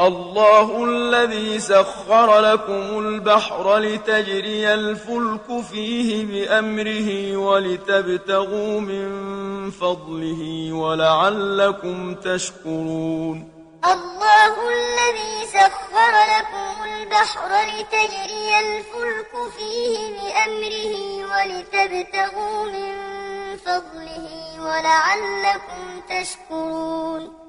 الله الذي سخر لكم البحر لتجري الفلك فيه بأمره ولتبتغوا من فضله ولعلكم تشكرون. الله الذي سخر لكم البحر لتجري الفلك فيه بأمره ولتبتغوا من فضله ولعلكم تشكرون.